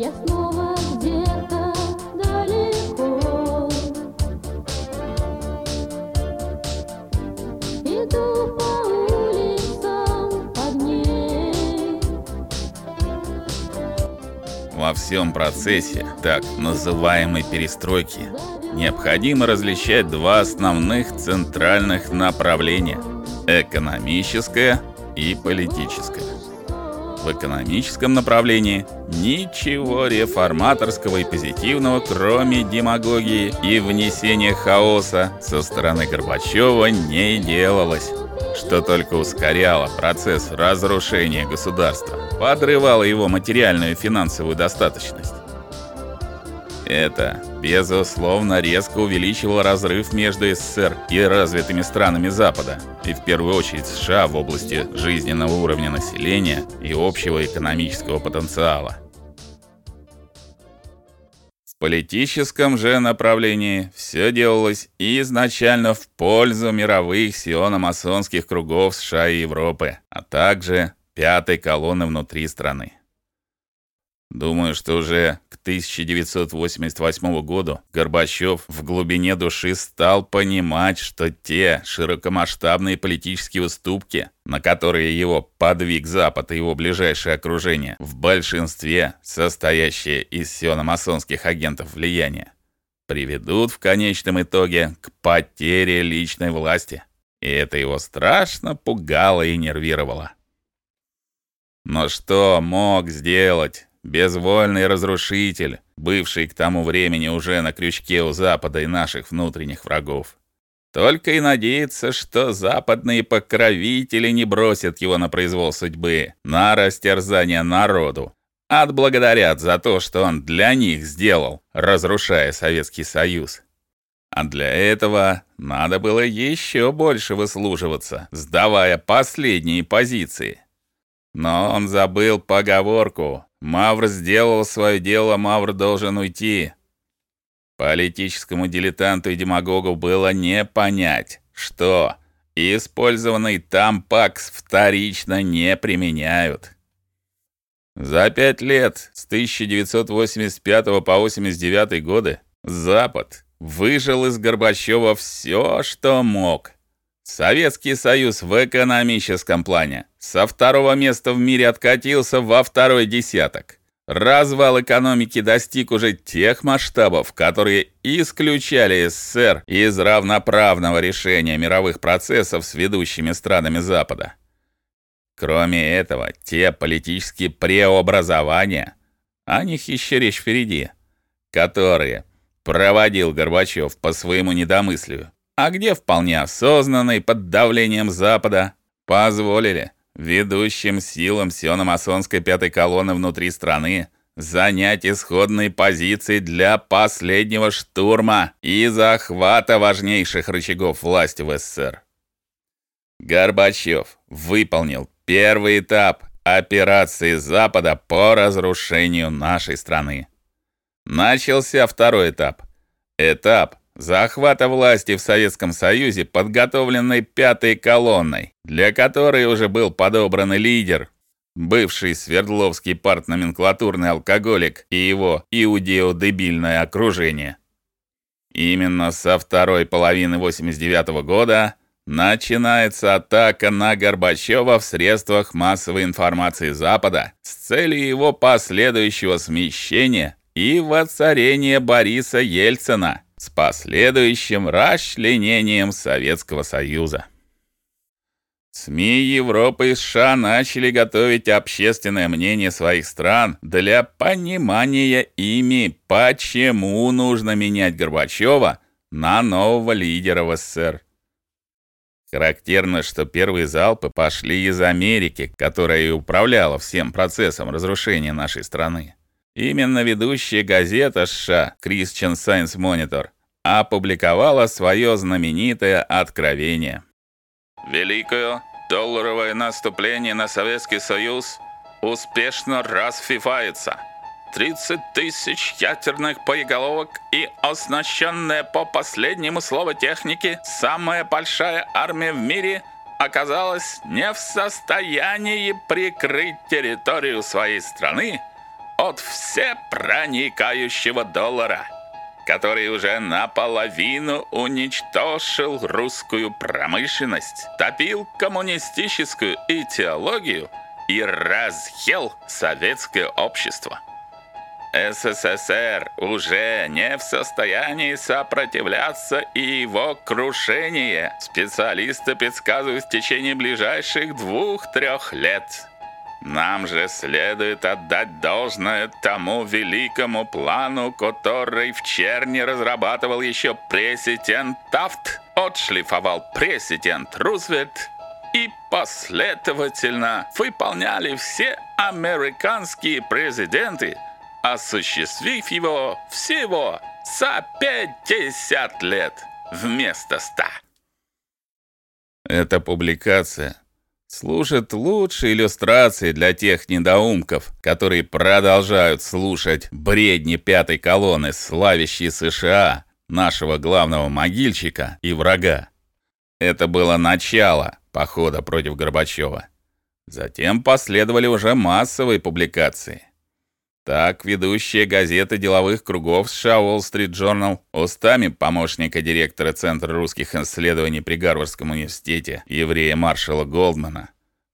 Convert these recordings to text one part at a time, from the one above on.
Во всем процессе так называемой перестройки необходимо различать два основных центральных направления: экономическое и политическое. В экономическом направлении ничего реформаторского и позитивного, кроме демагогии и внесения хаоса со стороны Горбачева не делалось, что только ускоряло процесс разрушения государства, подрывало его материальную и финансовую достаточность. Это, безусловно, резко увеличивало разрыв между СССР и развитыми странами Запада, в первую очередь США в области жизненного уровня населения и общего экономического потенциала. В политическом же направлении все делалось изначально в пользу мировых сиономасонских кругов США и Европы, а также пятой колонны внутри страны. Думаю, что уже к 1988 году Горбачев в глубине души стал понимать, что те широкомасштабные политические уступки, на которые его подвиг Запад и его ближайшее окружение, в большинстве состоящие из сиономасонских агентов влияния, приведут в конечном итоге к потере личной власти. И это его страшно пугало и нервировало. Но что мог сделать безвольный разрушитель, бывший к тому времени уже на крючке у Запада и наших внутренних врагов. Только и надеяться, что западные покровители не бросят его на произвол судьбы, на растерзание народу, отблагодарят за то, что он для них сделал, разрушая Советский Союз. А для этого надо было еще больше выслуживаться, сдавая последние позиции. Но он забыл поговорку Мавр сделал свое дело, Мавр должен уйти. Политическому дилетанту и демагогу было не понять, что использованный там пакс вторично не применяют. За пять лет с 1985 по 89 годы Запад выжил из Горбачева все, что мог. Советский Союз в экономическом плане со второго места в мире откатился во второй десяток. Развал экономики достиг уже тех масштабов, которые исключали СССР из равноправного решения мировых процессов с ведущими странами Запада. Кроме этого, те политические преобразования, о них еще речь впереди, которые проводил Горбачев по своему недомыслию, а где вполне осознанный под давлением Запада позволили ведущим силам сиономасонской пятой колонны внутри страны занять исходные позиции для последнего штурма и захвата важнейших рычагов власти в СССР. Горбачев выполнил первый этап операции Запада по разрушению нашей страны. Начался второй этап. Этап захвата власти в Советском Союзе, подготовленной пятой колонной, для которой уже был подобран лидер, бывший Свердловский партноменклатурный алкоголик и его иудео-дебильное окружение. Именно со второй половины 89 -го года начинается атака на Горбачева в средствах массовой информации Запада с целью его последующего смещения и воцарения Бориса Ельцина с последующим расчленением Советского Союза. СМИ Европы и США начали готовить общественное мнение своих стран для понимания ими, почему нужно менять Горбачева на нового лидера в СССР. Характерно, что первые залпы пошли из Америки, которая и управляла всем процессом разрушения нашей страны. Именно ведущая газета США Christian Science Monitor опубликовала свое знаменитое откровение. Великое долларовое наступление на Советский Союз успешно развивается. 30 тысяч ядерных боеголовок и оснащенная по последнему слову техники самая большая армия в мире оказалась не в состоянии прикрыть территорию своей страны от всепроникающего доллара, который уже наполовину уничтожил русскую промышленность, топил коммунистическую идеологию и разъел советское общество. СССР уже не в состоянии сопротивляться и его крушение специалисты предсказывают в течение ближайших двух-трех лет. Нам же следует отдать должное тому великому плану, который в Черне разрабатывал еще президент Тафт, отшлифовал президент Рузвельт и последовательно выполняли все американские президенты – осуществив его всего за 50 лет вместо 100. Эта публикация служит лучшей иллюстрацией для тех недоумков, которые продолжают слушать бредни пятой колонны, славящей США, нашего главного могильщика и врага. Это было начало похода против Горбачева. Затем последовали уже массовые публикации. Так, ведущая газета деловых кругов США Wall Street Journal устами помощника директора Центра русских исследований при Гарвардском университете, еврея Маршала Голдмана,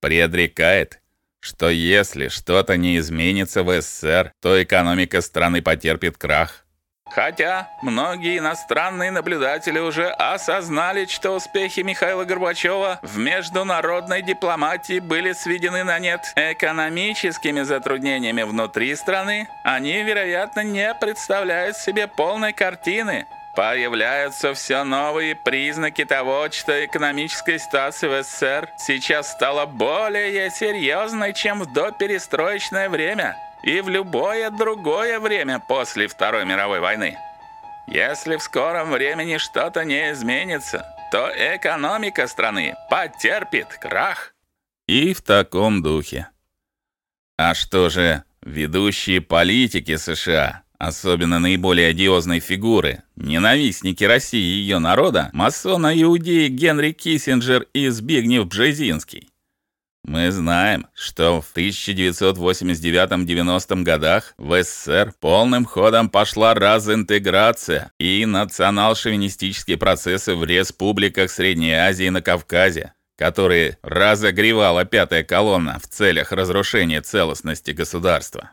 предрекает, что если что-то не изменится в СССР, то экономика страны потерпит крах. Хотя многие иностранные наблюдатели уже осознали, что успехи Михаила Горбачева в международной дипломатии были сведены на нет экономическими затруднениями внутри страны, они, вероятно, не представляют себе полной картины. Появляются все новые признаки того, что экономическая ситуация в СССР сейчас стала более серьезной, чем в доперестроечное время и в любое другое время после Второй мировой войны. Если в скором времени что-то не изменится, то экономика страны потерпит крах. И в таком духе. А что же ведущие политики США, особенно наиболее одиозные фигуры, ненавистники России и ее народа, масона-иудеи Генри Киссинджер и Збигнев Бжезинский? Мы знаем, что в 1989-90 годах в СССР полным ходом пошла разинтеграция и национал-шовинистические процессы в республиках Средней Азии и на Кавказе, которые разогревала пятая колонна в целях разрушения целостности государства.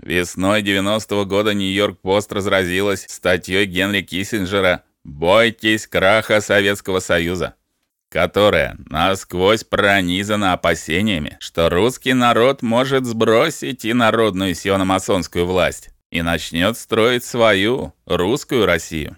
Весной 90-го года Нью-Йорк Пост разразилась статьей Генри Киссинджера «Бойтесь краха Советского Союза» которая насквозь пронизана опасениями, что русский народ может сбросить и народную сиономасонскую власть и начнет строить свою русскую Россию.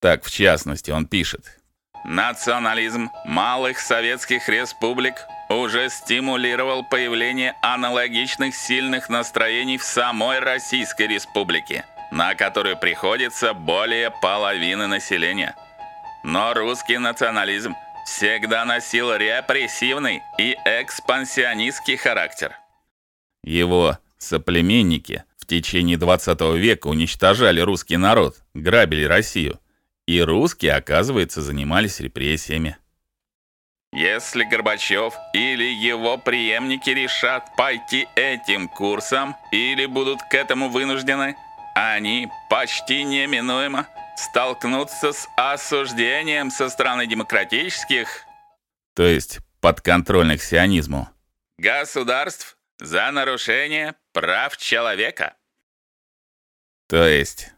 Так, в частности, он пишет: Национализм малых советских республик уже стимулировал появление аналогичных сильных настроений в самой Российской Республике, на которую приходится более половины населения. Но русский национализм всегда носил репрессивный и экспансионистский характер. Его соплеменники в течение 20 века уничтожали русский народ, грабили Россию, и русские, оказывается, занимались репрессиями. Если Горбачев или его преемники решат пойти этим курсом или будут к этому вынуждены, они почти неминуемо столкнуться с осуждением со стороны демократических, то есть подконтрольных сионизму, государств за нарушение прав человека. То есть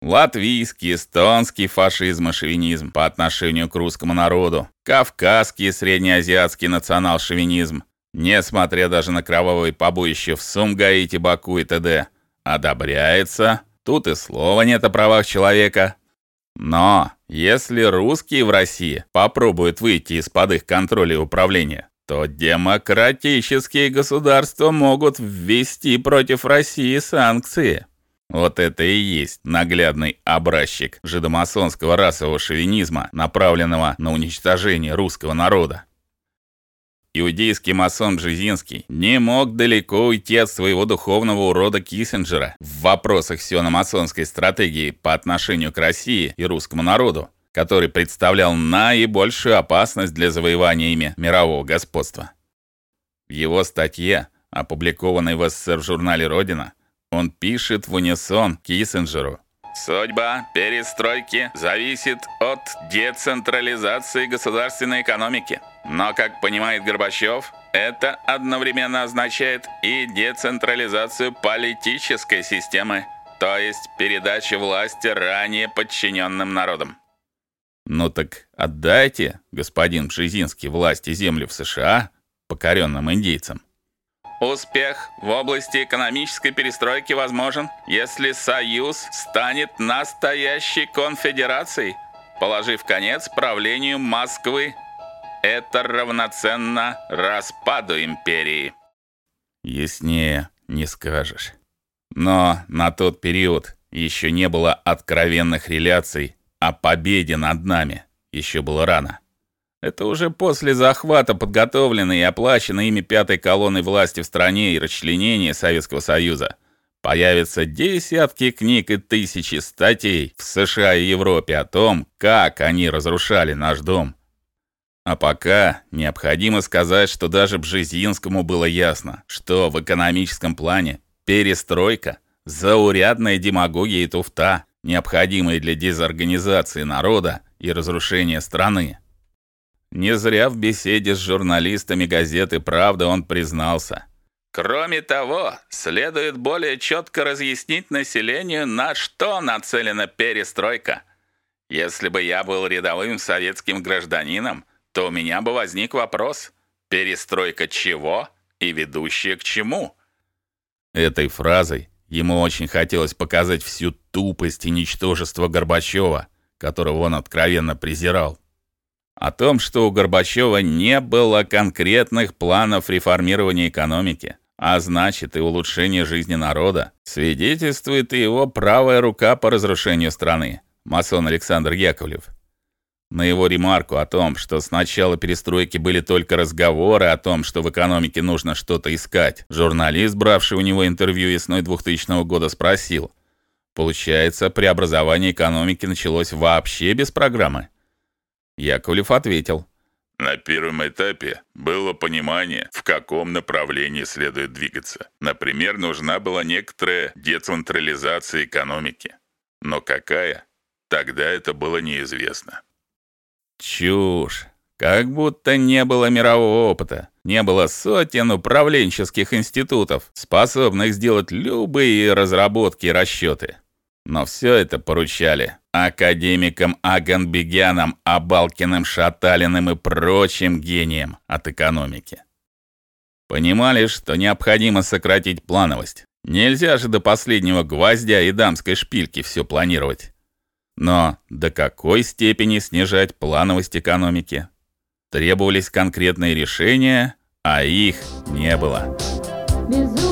латвийский, эстонский фашизм и шовинизм по отношению к русскому народу, кавказский и среднеазиатский национал-шовинизм, несмотря даже на кровавые побоища в Сумгаите, Баку и т.д., одобряется Тут и слова нет о правах человека. Но если русские в России попробуют выйти из-под их контроля и управления, то демократические государства могут ввести против России санкции. Вот это и есть наглядный образчик жидомасонского расового шовинизма, направленного на уничтожение русского народа. Иудейский масон Бжезинский не мог далеко уйти от своего духовного урода Киссинджера в вопросах сиономасонской стратегии по отношению к России и русскому народу, который представлял наибольшую опасность для завоевания ими мирового господства. В его статье опубликованный в СССР в журнале Родина, он пишет в унисон Киссинджеру: Судьба перестройки зависит от децентрализации государственной экономики. Но, как понимает Горбачев, это одновременно означает и децентрализацию политической системы, то есть передачу власти ранее подчиненным народам. Ну так отдайте, господин Бжезинский, власти землю в США покоренным индейцам. Успех в области экономической перестройки возможен, если союз станет настоящей конфедерацией, положив конец правлению Москвы. Это равноценно распаду империи. Яснее не скажешь. Но на тот период еще не было откровенных реляций о победе над нами. Еще было рано. Это уже после захвата подготовленной и оплаченной ими пятой колонной власти в стране и расчленения Советского Союза появятся десятки книг и тысячи статей в США и Европе о том, как они разрушали наш дом. А пока необходимо сказать, что даже Бжезинскому было ясно, что в экономическом плане перестройка заурядная демагогия и туфта, необходимые для дезорганизации народа и разрушения страны. Не зря в беседе с журналистами газеты Правда он признался: Кроме того, следует более четко разъяснить населению, на что нацелена перестройка. Если бы я был рядовым советским гражданином, то у меня бы возник вопрос: перестройка чего и ведущая к чему? Этой фразой ему очень хотелось показать всю тупость и ничтожество Горбачева, которого он откровенно презирал. О том, что у Горбачева не было конкретных планов реформирования экономики, а значит и улучшения жизни народа, свидетельствует и его правая рука по разрушению страны, масон Александр Яковлев. На его ремарку о том, что с начала перестройки были только разговоры о том, что в экономике нужно что-то искать, журналист, бравший у него интервью весной 2000 года, спросил: "Получается, преобразование экономики началось вообще без программы?" Яковлев ответил: на первом этапе было понимание, в каком направлении следует двигаться. Например, нужна была некоторая децентрализация экономики. Но какая? Тогда это было неизвестно. Чушь. Как будто не было мирового опыта, не было сотен управленческих институтов, способных сделать любые разработки и расчеты. Но все это поручали академикам Аганбегянам, Абалкиным, Шаталиным и прочим гениям от экономики. Понимали, что необходимо сократить плановость. Нельзя же до последнего гвоздя и дамской шпильки все планировать. Но до какой степени снижать плановость экономики? Требовались конкретные решения, а их не было. Безумно